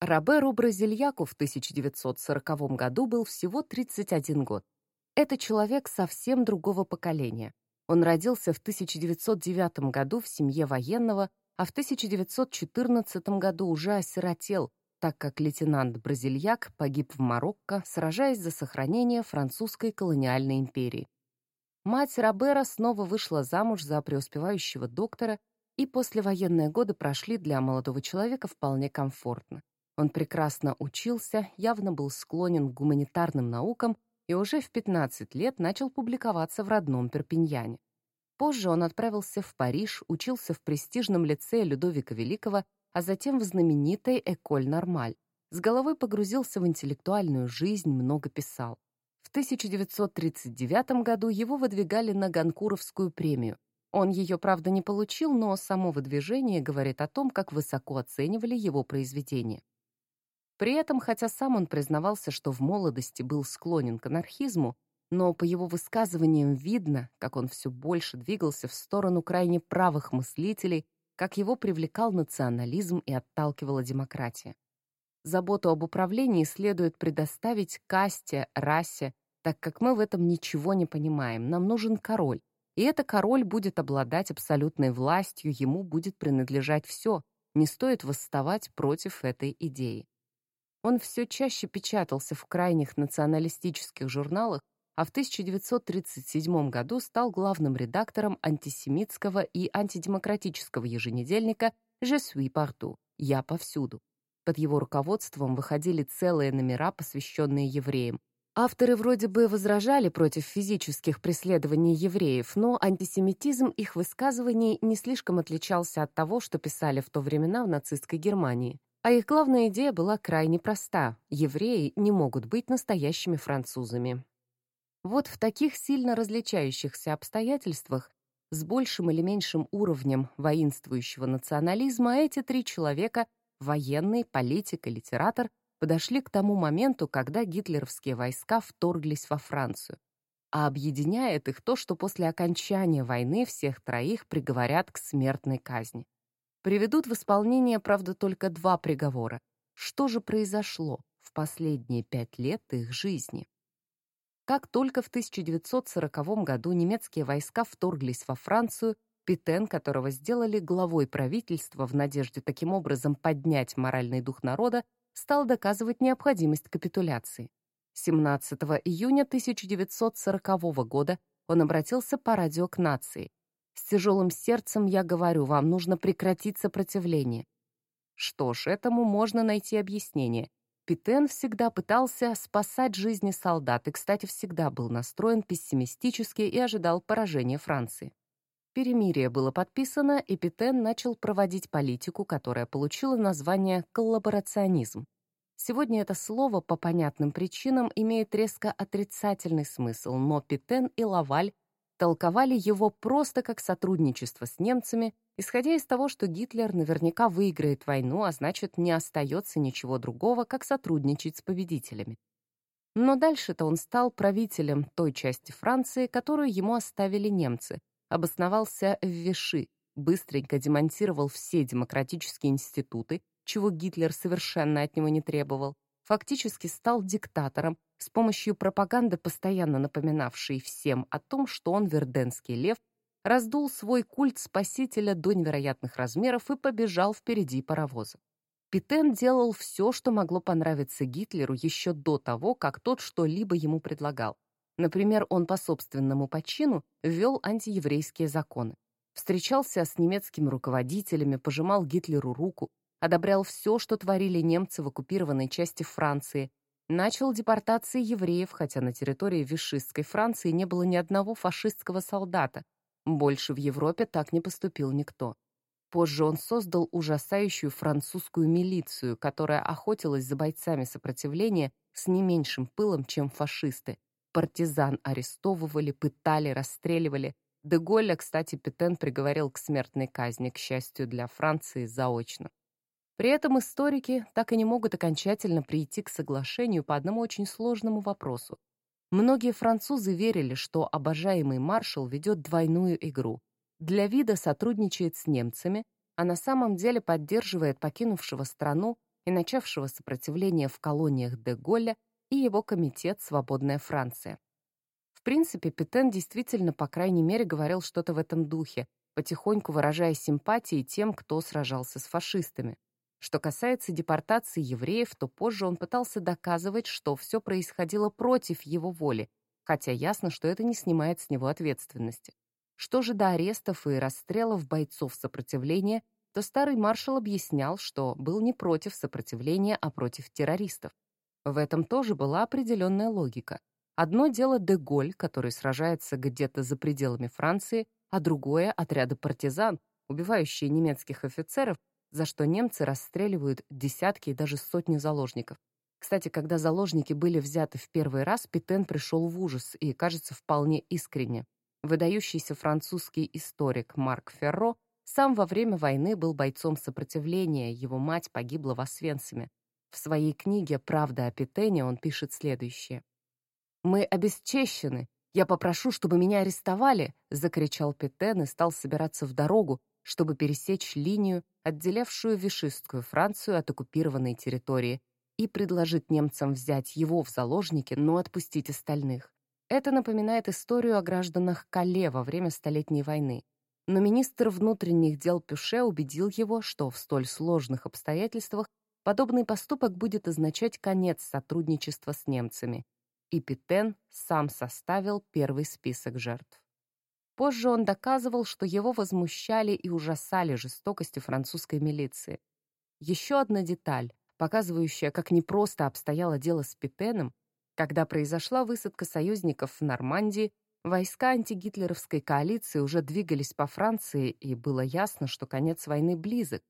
Роберу Бразильяку в 1940 году был всего 31 год. Это человек совсем другого поколения. Он родился в 1909 году в семье военного, а в 1914 году уже осиротел, так как лейтенант Бразильяк погиб в Марокко, сражаясь за сохранение французской колониальной империи. Мать Робера снова вышла замуж за преуспевающего доктора, и послевоенные годы прошли для молодого человека вполне комфортно. Он прекрасно учился, явно был склонен к гуманитарным наукам и уже в 15 лет начал публиковаться в родном Перпиньяне. Позже он отправился в Париж, учился в престижном лицее Людовика Великого, а затем в знаменитой Эколь Нормаль. С головой погрузился в интеллектуальную жизнь, много писал. В 1939 году его выдвигали на Ганкуровскую премию. Он ее, правда, не получил, но само выдвижение говорит о том, как высоко оценивали его произведения. При этом, хотя сам он признавался, что в молодости был склонен к анархизму, но по его высказываниям видно, как он все больше двигался в сторону крайне правых мыслителей, как его привлекал национализм и отталкивала демократия. Заботу об управлении следует предоставить касте, расе, так как мы в этом ничего не понимаем, нам нужен король, и этот король будет обладать абсолютной властью, ему будет принадлежать все, не стоит восставать против этой идеи. Он все чаще печатался в крайних националистических журналах, а в 1937 году стал главным редактором антисемитского и антидемократического еженедельника «Je suis partout» — «Я повсюду». Под его руководством выходили целые номера, посвященные евреям. Авторы вроде бы возражали против физических преследований евреев, но антисемитизм их высказываний не слишком отличался от того, что писали в то времена в нацистской Германии. А их главная идея была крайне проста — евреи не могут быть настоящими французами. Вот в таких сильно различающихся обстоятельствах, с большим или меньшим уровнем воинствующего национализма, эти три человека — военный, политик и литератор — подошли к тому моменту, когда гитлеровские войска вторглись во Францию. А объединяет их то, что после окончания войны всех троих приговорят к смертной казни приведут в исполнение, правда, только два приговора. Что же произошло в последние пять лет их жизни? Как только в 1940 году немецкие войска вторглись во Францию, Петен, которого сделали главой правительства в надежде таким образом поднять моральный дух народа, стал доказывать необходимость капитуляции. 17 июня 1940 года он обратился по радио к нации. С тяжелым сердцем я говорю, вам нужно прекратить сопротивление. Что ж, этому можно найти объяснение. Питен всегда пытался спасать жизни солдат и, кстати, всегда был настроен пессимистически и ожидал поражения Франции. Перемирие было подписано, и Питен начал проводить политику, которая получила название «коллаборационизм». Сегодня это слово по понятным причинам имеет резко отрицательный смысл, но Питен и Лаваль толковали его просто как сотрудничество с немцами, исходя из того, что Гитлер наверняка выиграет войну, а значит, не остается ничего другого, как сотрудничать с победителями. Но дальше-то он стал правителем той части Франции, которую ему оставили немцы, обосновался в Виши, быстренько демонтировал все демократические институты, чего Гитлер совершенно от него не требовал, фактически стал диктатором, с помощью пропаганды, постоянно напоминавшей всем о том, что он верденский лев, раздул свой культ спасителя до невероятных размеров и побежал впереди паровоза. Питен делал все, что могло понравиться Гитлеру еще до того, как тот что-либо ему предлагал. Например, он по собственному почину ввел антиеврейские законы. Встречался с немецкими руководителями, пожимал Гитлеру руку, одобрял все, что творили немцы в оккупированной части Франции, начал депортации евреев, хотя на территории вишистской Франции не было ни одного фашистского солдата. Больше в Европе так не поступил никто. Позже он создал ужасающую французскую милицию, которая охотилась за бойцами сопротивления с не меньшим пылом, чем фашисты. Партизан арестовывали, пытали, расстреливали. Деголля, кстати, Петен приговорил к смертной казни, к счастью для Франции, заочно. При этом историки так и не могут окончательно прийти к соглашению по одному очень сложному вопросу. Многие французы верили, что обожаемый маршал ведет двойную игру. Для вида сотрудничает с немцами, а на самом деле поддерживает покинувшего страну и начавшего сопротивление в колониях де Голля и его комитет «Свободная Франция». В принципе, Петен действительно, по крайней мере, говорил что-то в этом духе, потихоньку выражая симпатии тем, кто сражался с фашистами. Что касается депортации евреев, то позже он пытался доказывать, что все происходило против его воли, хотя ясно, что это не снимает с него ответственности. Что же до арестов и расстрелов бойцов сопротивления, то старый маршал объяснял, что был не против сопротивления, а против террористов. В этом тоже была определенная логика. Одно дело Деголь, который сражается где-то за пределами Франции, а другое — отряды партизан, убивающие немецких офицеров, за что немцы расстреливают десятки и даже сотни заложников. Кстати, когда заложники были взяты в первый раз, Петен пришел в ужас и, кажется, вполне искренне. Выдающийся французский историк Марк Ферро сам во время войны был бойцом сопротивления, его мать погибла в Освенциме. В своей книге «Правда о Петене» он пишет следующее. «Мы обесчещены. Я попрошу, чтобы меня арестовали!» — закричал Петен и стал собираться в дорогу, чтобы пересечь линию, отделявшую вишистскую Францию от оккупированной территории, и предложить немцам взять его в заложники, но отпустить остальных. Это напоминает историю о гражданах Кале во время Столетней войны. Но министр внутренних дел Пюше убедил его, что в столь сложных обстоятельствах подобный поступок будет означать конец сотрудничества с немцами. И Питен сам составил первый список жертв. Позже он доказывал, что его возмущали и ужасали жестокости французской милиции. Еще одна деталь, показывающая, как непросто обстояло дело с Питеном, когда произошла высадка союзников в Нормандии, войска антигитлеровской коалиции уже двигались по Франции, и было ясно, что конец войны близок.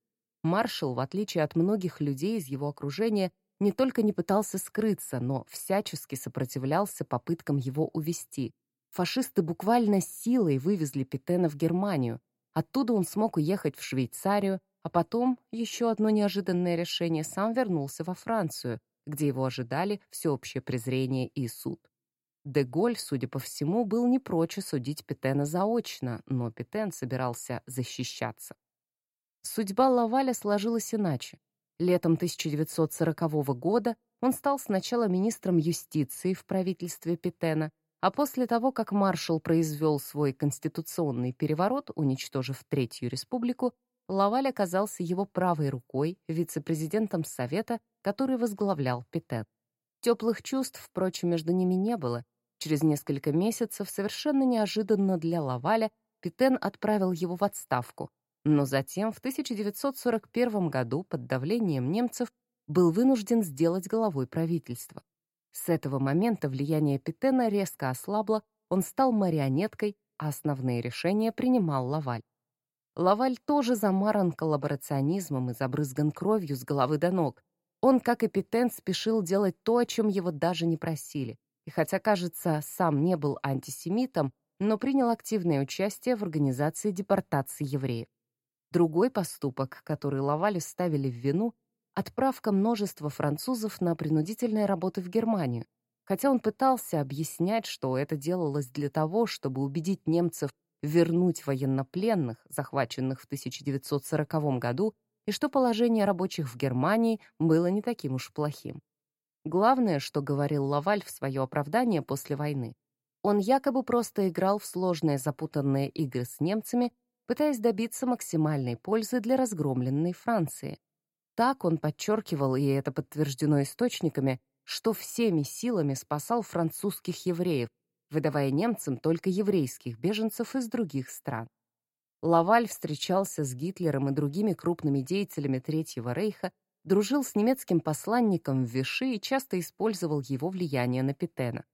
Маршал, в отличие от многих людей из его окружения, не только не пытался скрыться, но всячески сопротивлялся попыткам его увести. Фашисты буквально силой вывезли Петена в Германию. Оттуда он смог уехать в Швейцарию, а потом, еще одно неожиданное решение, сам вернулся во Францию, где его ожидали всеобщее презрение и суд. Деголь, судя по всему, был не прочь судить Петена заочно, но Петен собирался защищаться. Судьба Лаваля сложилась иначе. Летом 1940 года он стал сначала министром юстиции в правительстве Петена, а после того, как маршал произвел свой конституционный переворот, уничтожив Третью республику, Лаваль оказался его правой рукой, вице-президентом Совета, который возглавлял Петен. Теплых чувств, впрочем, между ними не было. Через несколько месяцев, совершенно неожиданно для Лаваля, Петен отправил его в отставку, но затем в 1941 году под давлением немцев был вынужден сделать головой правительства. С этого момента влияние Петена резко ослабло, он стал марионеткой, а основные решения принимал Лаваль. Лаваль тоже замаран коллаборационизмом и забрызган кровью с головы до ног. Он, как и Петен, спешил делать то, о чем его даже не просили. И хотя, кажется, сам не был антисемитом, но принял активное участие в организации депортации евреев. Другой поступок, который Лавалю ставили в вину, отправка множества французов на принудительные работы в Германию. Хотя он пытался объяснять, что это делалось для того, чтобы убедить немцев вернуть военнопленных, захваченных в 1940 году, и что положение рабочих в Германии было не таким уж плохим. Главное, что говорил Лаваль в свое оправдание после войны, он якобы просто играл в сложные запутанные игры с немцами, пытаясь добиться максимальной пользы для разгромленной Франции. Так он подчеркивал, и это подтверждено источниками, что всеми силами спасал французских евреев, выдавая немцам только еврейских беженцев из других стран. Лаваль встречался с Гитлером и другими крупными деятелями Третьего Рейха, дружил с немецким посланником в Виши и часто использовал его влияние на Петена.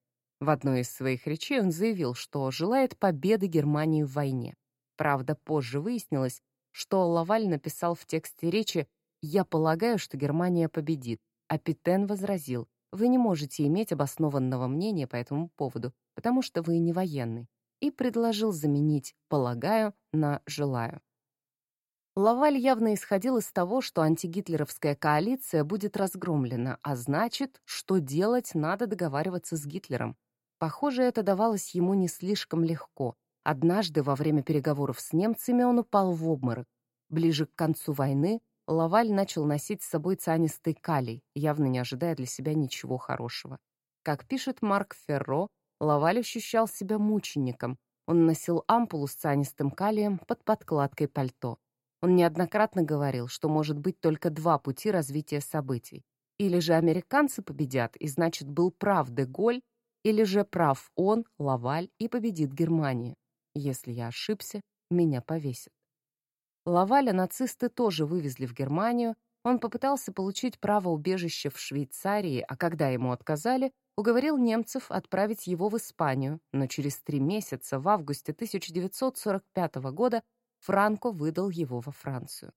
В одной из своих речей он заявил, что желает победы Германии в войне. Правда, позже выяснилось, что Лаваль написал в тексте речи «Я полагаю, что Германия победит», а Петен возразил «Вы не можете иметь обоснованного мнения по этому поводу, потому что вы не военный», и предложил заменить «полагаю» на «желаю». Лаваль явно исходил из того, что антигитлеровская коалиция будет разгромлена, а значит, что делать, надо договариваться с Гитлером. Похоже, это давалось ему не слишком легко. Однажды во время переговоров с немцами он упал в обморок. Ближе к концу войны Лаваль начал носить с собой цианистый калий, явно не ожидая для себя ничего хорошего. Как пишет Марк Ферро, Лаваль ощущал себя мучеником. Он носил ампулу с цианистым калием под подкладкой пальто. Он неоднократно говорил, что может быть только два пути развития событий. Или же американцы победят, и значит был прав Деголь, или же прав он, Лаваль, и победит Германия. Если я ошибся, меня повесят. Лаваля нацисты тоже вывезли в Германию, он попытался получить право убежища в Швейцарии, а когда ему отказали, уговорил немцев отправить его в Испанию, но через три месяца, в августе 1945 года, Франко выдал его во Францию.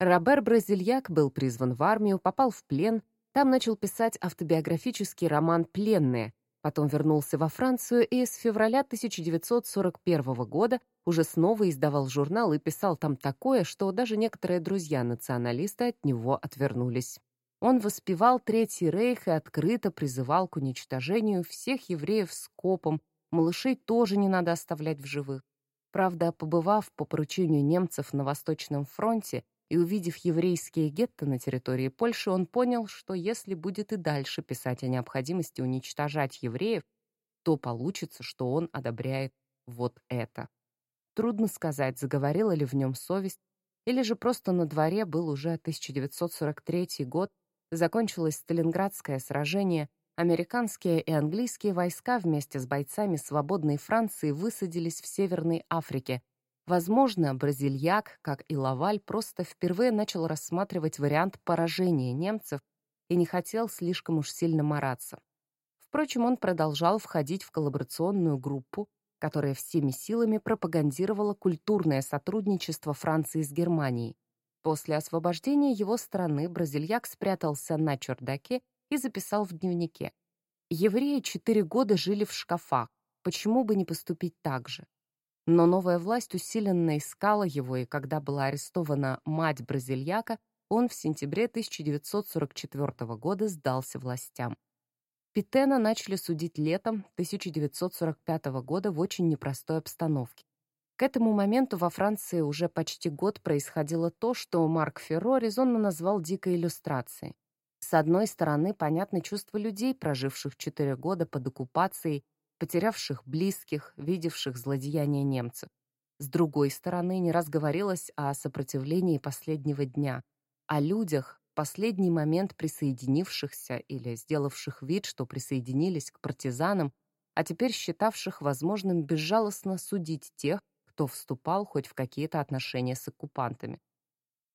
Робер Бразильяк был призван в армию, попал в плен, там начал писать автобиографический роман «Пленные», потом вернулся во Францию и с февраля 1941 года уже снова издавал журнал и писал там такое, что даже некоторые друзья-националисты от него отвернулись. Он воспевал Третий Рейх и открыто призывал к уничтожению всех евреев скопом, малышей тоже не надо оставлять в живых. Правда, побывав по поручению немцев на Восточном фронте и увидев еврейские гетто на территории Польши, он понял, что если будет и дальше писать о необходимости уничтожать евреев, то получится, что он одобряет вот это. Трудно сказать, заговорила ли в нем совесть, или же просто на дворе был уже 1943 год, закончилось Сталинградское сражение, Американские и английские войска вместе с бойцами свободной Франции высадились в Северной Африке. Возможно, Бразильяк, как и Лаваль, просто впервые начал рассматривать вариант поражения немцев и не хотел слишком уж сильно мараться. Впрочем, он продолжал входить в коллаборационную группу, которая всеми силами пропагандировала культурное сотрудничество Франции с Германией. После освобождения его страны Бразильяк спрятался на чердаке и записал в дневнике. Евреи четыре года жили в шкафах, почему бы не поступить так же? Но новая власть усиленно искала его, и когда была арестована мать Бразильяка, он в сентябре 1944 года сдался властям. Питена начали судить летом 1945 года в очень непростой обстановке. К этому моменту во Франции уже почти год происходило то, что Марк Ферро резонно назвал «дикой иллюстрацией». С одной стороны, понятно чувство людей, проживших четыре года под оккупацией, потерявших близких, видевших злодеяния немцев. С другой стороны, не раз говорилось о сопротивлении последнего дня, о людях, последний момент присоединившихся или сделавших вид, что присоединились к партизанам, а теперь считавших возможным безжалостно судить тех, кто вступал хоть в какие-то отношения с оккупантами.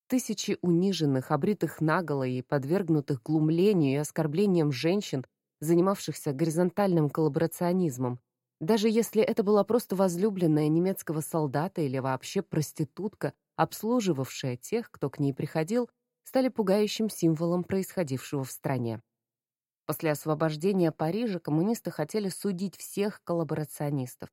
Тысячи униженных, обритых наголо и подвергнутых глумлению и оскорблениям женщин, занимавшихся горизонтальным коллаборационизмом. Даже если это была просто возлюбленная немецкого солдата или вообще проститутка, обслуживавшая тех, кто к ней приходил, стали пугающим символом происходившего в стране. После освобождения Парижа коммунисты хотели судить всех коллаборационистов.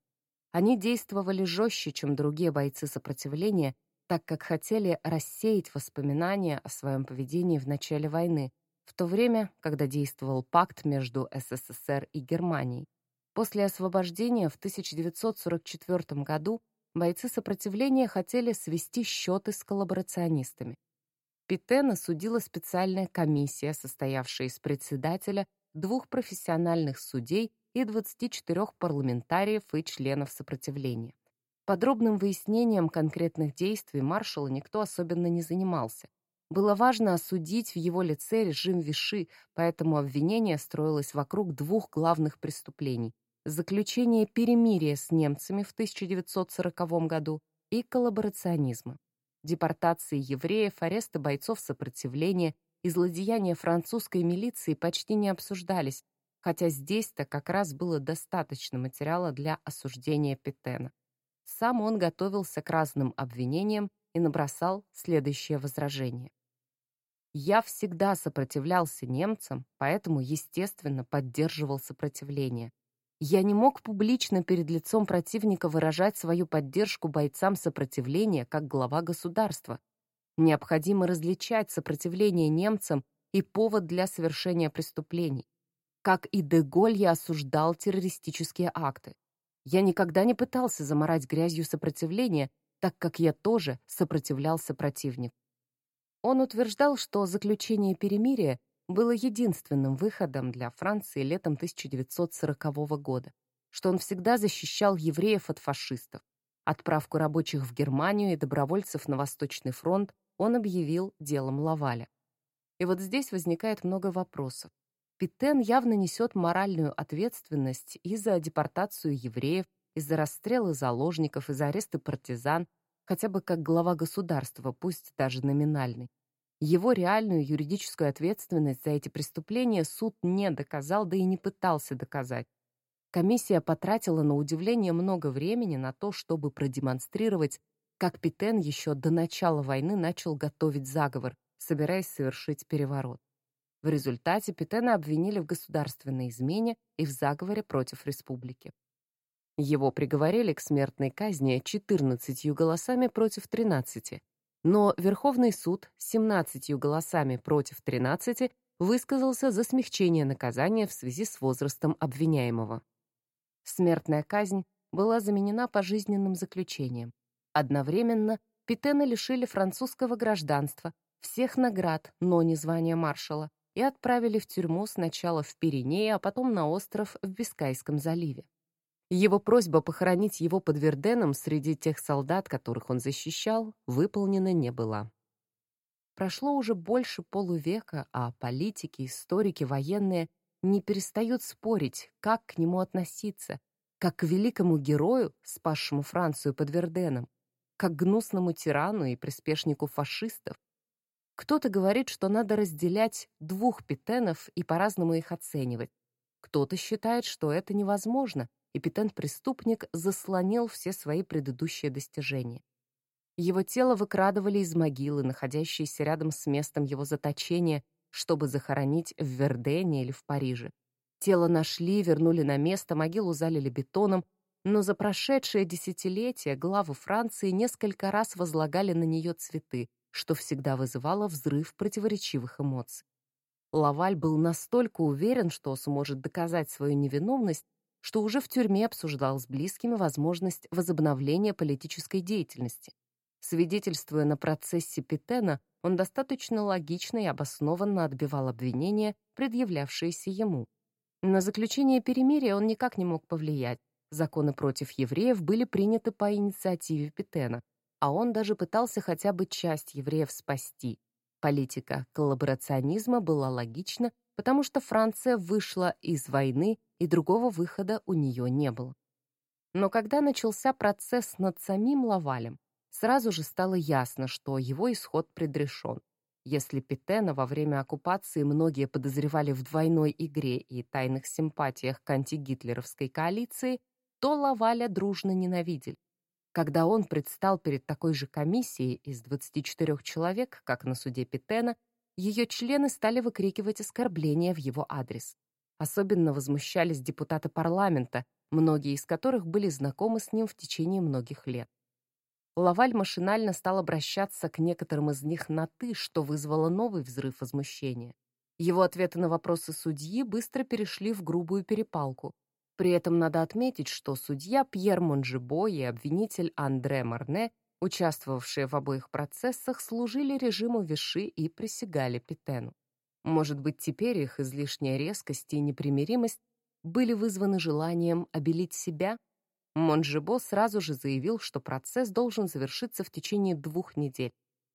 Они действовали жестче, чем другие бойцы сопротивления, так как хотели рассеять воспоминания о своем поведении в начале войны, в то время, когда действовал пакт между СССР и Германией. После освобождения в 1944 году бойцы сопротивления хотели свести счеты с коллаборационистами. Питена судила специальная комиссия, состоявшая из председателя, двух профессиональных судей и 24 парламентариев и членов сопротивления. Подробным выяснением конкретных действий маршала никто особенно не занимался. Было важно осудить в его лице режим Виши, поэтому обвинение строилось вокруг двух главных преступлений – заключения перемирия с немцами в 1940 году и коллаборационизма. Депортации евреев, аресты бойцов сопротивления и злодеяния французской милиции почти не обсуждались, хотя здесь-то как раз было достаточно материала для осуждения Петена. Сам он готовился к разным обвинениям и набросал следующее возражение. Я всегда сопротивлялся немцам, поэтому, естественно, поддерживал сопротивление. Я не мог публично перед лицом противника выражать свою поддержку бойцам сопротивления как глава государства. Необходимо различать сопротивление немцам и повод для совершения преступлений. Как и Деголь я осуждал террористические акты. Я никогда не пытался заморать грязью сопротивление, так как я тоже сопротивлялся противнику. Он утверждал, что заключение перемирия было единственным выходом для Франции летом 1940 года, что он всегда защищал евреев от фашистов. Отправку рабочих в Германию и добровольцев на Восточный фронт он объявил делом Лаваля. И вот здесь возникает много вопросов. Питен явно несет моральную ответственность и за депортацию евреев, и за расстрелы заложников, и за аресты партизан, хотя бы как глава государства, пусть даже номинальный. Его реальную юридическую ответственность за эти преступления суд не доказал, да и не пытался доказать. Комиссия потратила на удивление много времени на то, чтобы продемонстрировать, как Питен еще до начала войны начал готовить заговор, собираясь совершить переворот. В результате Питена обвинили в государственной измене и в заговоре против республики. Его приговорили к смертной казни 14 голосами против 13, но Верховный суд 17 голосами против 13 высказался за смягчение наказания в связи с возрастом обвиняемого. Смертная казнь была заменена пожизненным заключением. Одновременно Питена лишили французского гражданства, всех наград, но не звания маршала, и отправили в тюрьму сначала в Пиренеи, а потом на остров в Бискайском заливе. Его просьба похоронить его под Верденом среди тех солдат, которых он защищал, выполнена не была. Прошло уже больше полувека, а политики, историки, военные не перестают спорить, как к нему относиться, как к великому герою, спасшему Францию под Верденом, как к гнусному тирану и приспешнику фашистов. Кто-то говорит, что надо разделять двух питенов и по-разному их оценивать. Кто-то считает, что это невозможно, и питен-преступник заслонил все свои предыдущие достижения. Его тело выкрадывали из могилы, находящейся рядом с местом его заточения, чтобы захоронить в Вердене или в Париже. Тело нашли, вернули на место, могилу залили бетоном, но за прошедшее десятилетие главы Франции несколько раз возлагали на нее цветы, что всегда вызывало взрыв противоречивых эмоций. Лаваль был настолько уверен, что сможет доказать свою невиновность, что уже в тюрьме обсуждал с близкими возможность возобновления политической деятельности. Свидетельствуя на процессе Питена, он достаточно логично и обоснованно отбивал обвинения, предъявлявшиеся ему. На заключение перемирия он никак не мог повлиять. Законы против евреев были приняты по инициативе Питена, а он даже пытался хотя бы часть евреев спасти. Политика коллаборационизма была логична, потому что Франция вышла из войны, и другого выхода у нее не было. Но когда начался процесс над самим Лавалем, Сразу же стало ясно, что его исход предрешен. Если Питена во время оккупации многие подозревали в двойной игре и тайных симпатиях к антигитлеровской коалиции, то Лаваля дружно ненавидели. Когда он предстал перед такой же комиссией из 24 человек, как на суде Питена, ее члены стали выкрикивать оскорбления в его адрес. Особенно возмущались депутаты парламента, многие из которых были знакомы с ним в течение многих лет. Лаваль машинально стал обращаться к некоторым из них на «ты», что вызвало новый взрыв возмущения. Его ответы на вопросы судьи быстро перешли в грубую перепалку. При этом надо отметить, что судья Пьер Монжебо и обвинитель Андре Марне, участвовавшие в обоих процессах, служили режиму Виши и присягали Питену. Может быть, теперь их излишняя резкость и непримиримость были вызваны желанием обелить себя Монжебо сразу же заявил, что процесс должен завершиться в течение двух недель.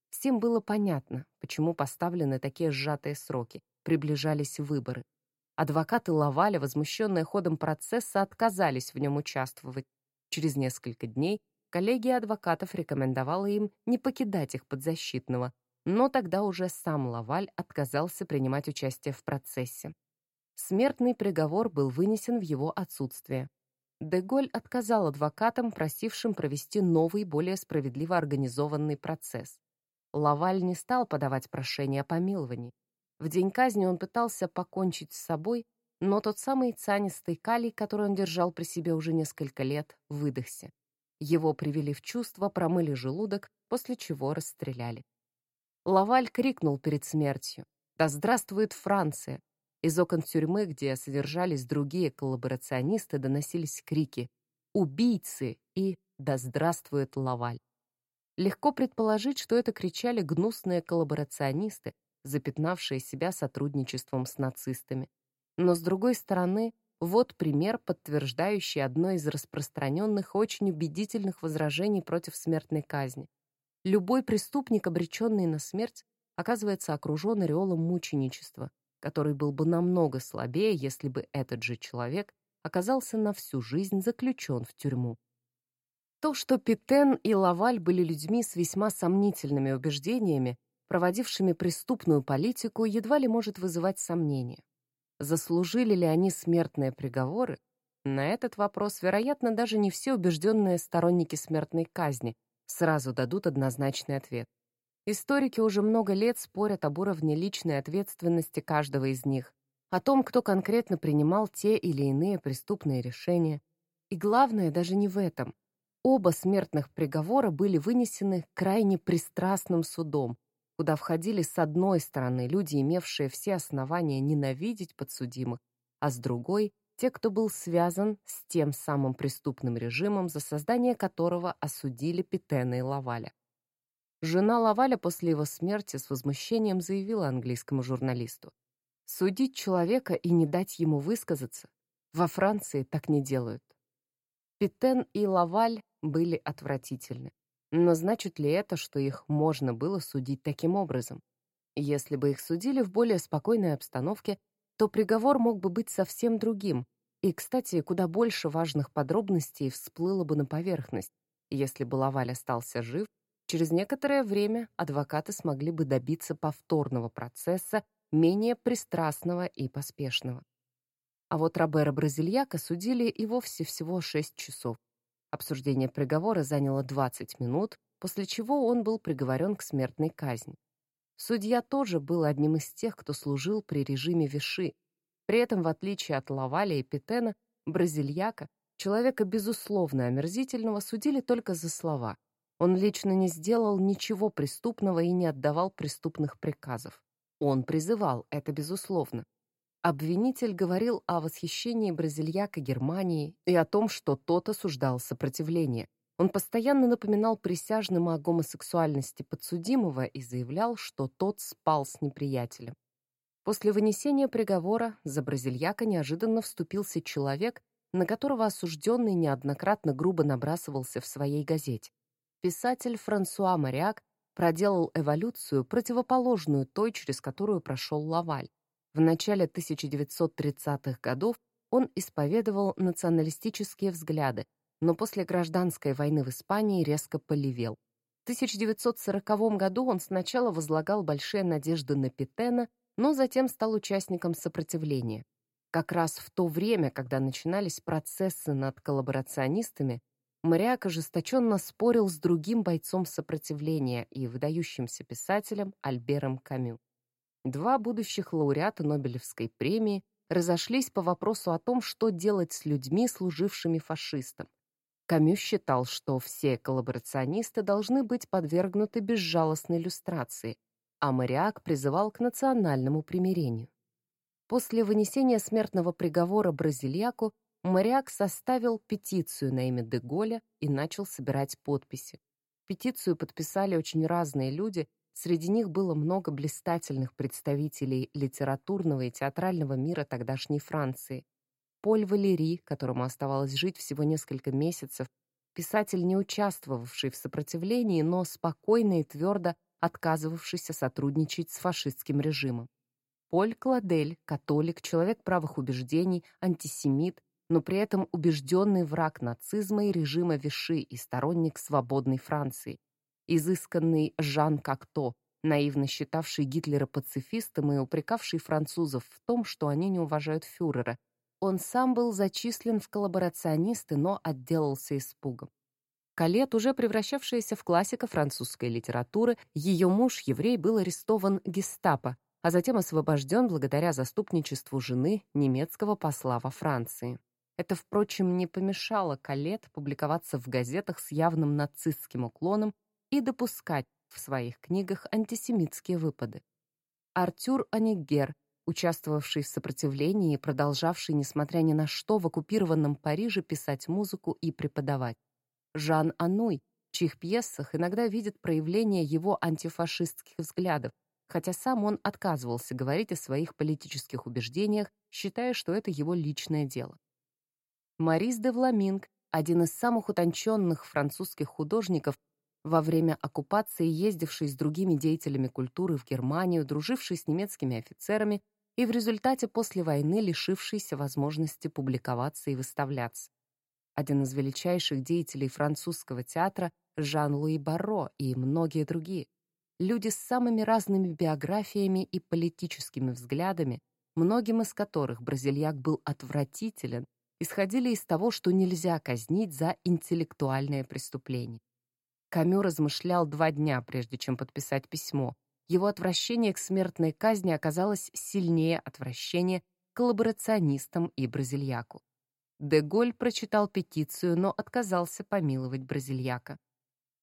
Всем было понятно, почему поставлены такие сжатые сроки, приближались выборы. Адвокаты Лаваля, возмущенные ходом процесса, отказались в нем участвовать. Через несколько дней коллегия адвокатов рекомендовала им не покидать их подзащитного, но тогда уже сам Лаваль отказался принимать участие в процессе. Смертный приговор был вынесен в его отсутствие. Деголь отказал адвокатам, просившим провести новый, более справедливо организованный процесс. Лаваль не стал подавать прошение о помиловании. В день казни он пытался покончить с собой, но тот самый цианистый калий, который он держал при себе уже несколько лет, выдохся. Его привели в чувство, промыли желудок, после чего расстреляли. Лаваль крикнул перед смертью «Да здравствует Франция! Из окон тюрьмы, где содержались другие коллаборационисты, доносились крики «Убийцы!» и «Да здравствует Лаваль!». Легко предположить, что это кричали гнусные коллаборационисты, запятнавшие себя сотрудничеством с нацистами. Но, с другой стороны, вот пример, подтверждающий одно из распространенных очень убедительных возражений против смертной казни. Любой преступник, обреченный на смерть, оказывается окружен ореолом мученичества, который был бы намного слабее, если бы этот же человек оказался на всю жизнь заключен в тюрьму. То, что Питен и Лаваль были людьми с весьма сомнительными убеждениями, проводившими преступную политику, едва ли может вызывать сомнения. Заслужили ли они смертные приговоры? На этот вопрос, вероятно, даже не все убежденные сторонники смертной казни сразу дадут однозначный ответ. Историки уже много лет спорят об уровне личной ответственности каждого из них, о том, кто конкретно принимал те или иные преступные решения. И главное даже не в этом. Оба смертных приговора были вынесены крайне пристрастным судом, куда входили с одной стороны люди, имевшие все основания ненавидеть подсудимых, а с другой — те, кто был связан с тем самым преступным режимом, за создание которого осудили Питена и Лаваля. Жена Лаваля после его смерти с возмущением заявила английскому журналисту, «Судить человека и не дать ему высказаться во Франции так не делают». Питен и Лаваль были отвратительны. Но значит ли это, что их можно было судить таким образом? Если бы их судили в более спокойной обстановке, то приговор мог бы быть совсем другим. И, кстати, куда больше важных подробностей всплыло бы на поверхность. Если бы Лаваль остался жив, через некоторое время адвокаты смогли бы добиться повторного процесса, менее пристрастного и поспешного. А вот Робера Бразильяка судили и вовсе всего 6 часов. Обсуждение приговора заняло 20 минут, после чего он был приговорен к смертной казни. Судья тоже был одним из тех, кто служил при режиме Виши. При этом, в отличие от Лаваля и Петена, Бразильяка, человека безусловно омерзительного, судили только за слова. Он лично не сделал ничего преступного и не отдавал преступных приказов. Он призывал, это безусловно. Обвинитель говорил о восхищении бразильяка Германии и о том, что тот осуждал сопротивление. Он постоянно напоминал присяжным о гомосексуальности подсудимого и заявлял, что тот спал с неприятелем. После вынесения приговора за бразильяка неожиданно вступился человек, на которого осужденный неоднократно грубо набрасывался в своей газете. Писатель Франсуа Моряк проделал эволюцию, противоположную той, через которую прошел Лаваль. В начале 1930-х годов он исповедовал националистические взгляды, но после гражданской войны в Испании резко полевел. В 1940 году он сначала возлагал большие надежды на Питена, но затем стал участником сопротивления. Как раз в то время, когда начинались процессы над коллаборационистами, Моряк ожесточенно спорил с другим бойцом сопротивления и выдающимся писателем Альбером Камю. Два будущих лауреата Нобелевской премии разошлись по вопросу о том, что делать с людьми, служившими фашистам. Камю считал, что все коллаборационисты должны быть подвергнуты безжалостной иллюстрации, а Мариак призывал к национальному примирению. После вынесения смертного приговора Бразильяку Мариак составил петицию на имя Деголя и начал собирать подписи. Петицию подписали очень разные люди, Среди них было много блистательных представителей литературного и театрального мира тогдашней Франции. Поль Валери, которому оставалось жить всего несколько месяцев, писатель, не участвовавший в сопротивлении, но спокойно и твердо отказывавшийся сотрудничать с фашистским режимом. Поль Кладель, католик, человек правых убеждений, антисемит, но при этом убежденный враг нацизма и режима Виши и сторонник свободной Франции изысканный Жан Кокто, наивно считавший Гитлера пацифистом и упрекавший французов в том, что они не уважают фюрера. Он сам был зачислен в коллаборационисты, но отделался испугом. Калет, уже превращавшаяся в классика французской литературы, ее муж, еврей, был арестован гестапо, а затем освобожден благодаря заступничеству жены немецкого посла во Франции. Это, впрочем, не помешало Калет публиковаться в газетах с явным нацистским уклоном и допускать в своих книгах антисемитские выпады. Артюр Анигер, участвовавший в сопротивлении и продолжавший, несмотря ни на что, в оккупированном Париже писать музыку и преподавать. Жан Ануй, в чьих пьесах иногда видят проявление его антифашистских взглядов, хотя сам он отказывался говорить о своих политических убеждениях, считая, что это его личное дело. Марис де Вламинг, один из самых утонченных французских художников, во время оккупации ездивший с другими деятелями культуры в Германию, друживший с немецкими офицерами и в результате после войны лишившийся возможности публиковаться и выставляться. Один из величайших деятелей французского театра Жан-Луи Барро и многие другие. Люди с самыми разными биографиями и политическими взглядами, многим из которых Бразильяк был отвратителен, исходили из того, что нельзя казнить за интеллектуальное преступление. Камю размышлял два дня, прежде чем подписать письмо. Его отвращение к смертной казни оказалось сильнее отвращения к коллаборационистам и бразильяку. Деголь прочитал петицию, но отказался помиловать бразильяка.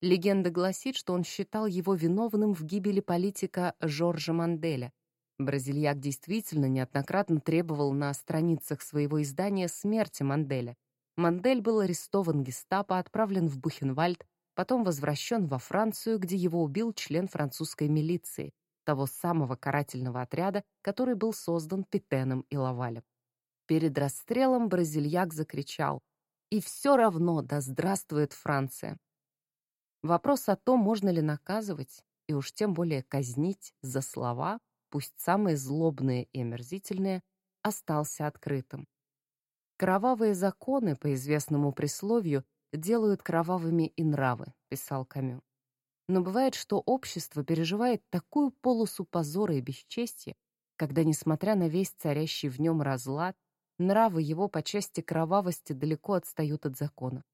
Легенда гласит, что он считал его виновным в гибели политика Жоржа Манделя. Бразильяк действительно неоднократно требовал на страницах своего издания смерти Манделя. Мандель был арестован гестапо, отправлен в Бухенвальд, потом возвращен во Францию, где его убил член французской милиции, того самого карательного отряда, который был создан Питеном и Лавалем. Перед расстрелом бразильяк закричал «И все равно, да здравствует Франция!» Вопрос о том, можно ли наказывать, и уж тем более казнить за слова, пусть самые злобные и омерзительные, остался открытым. Кровавые законы, по известному присловию, делают кровавыми и нравы, писал Камю. Но бывает, что общество переживает такую полосу позора и бесчестия, когда, несмотря на весь царящий в нем разлад, нравы его по части кровавости далеко отстают от закона.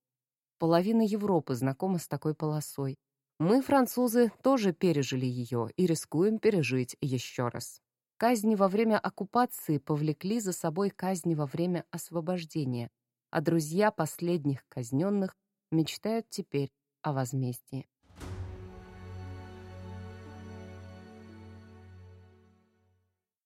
Половина Европы знакома с такой полосой. Мы, французы, тоже пережили ее и рискуем пережить еще раз. Казни во время оккупации повлекли за собой казни во время освобождения, а друзья последних казненных мечтают теперь о возмездии.